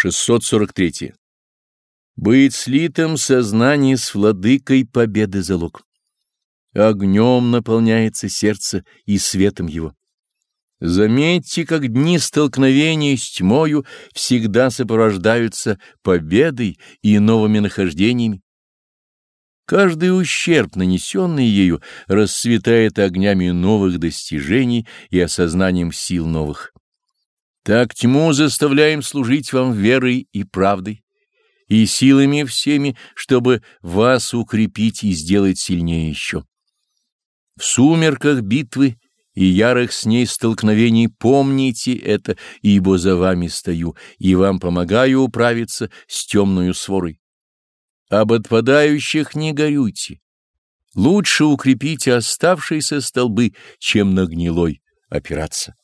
643. Быть слитым сознание с владыкой победы залог. Огнем наполняется сердце и светом его. Заметьте, как дни столкновения с тьмою всегда сопровождаются победой и новыми нахождениями. Каждый ущерб, нанесенный ею, расцветает огнями новых достижений и осознанием сил новых. Так тьму заставляем служить вам верой и правдой, и силами всеми, чтобы вас укрепить и сделать сильнее еще. В сумерках битвы и ярых с ней столкновений помните это, ибо за вами стою и вам помогаю управиться с темную сворой. Об отпадающих не горюйте. Лучше укрепите оставшиеся столбы, чем на гнилой опираться.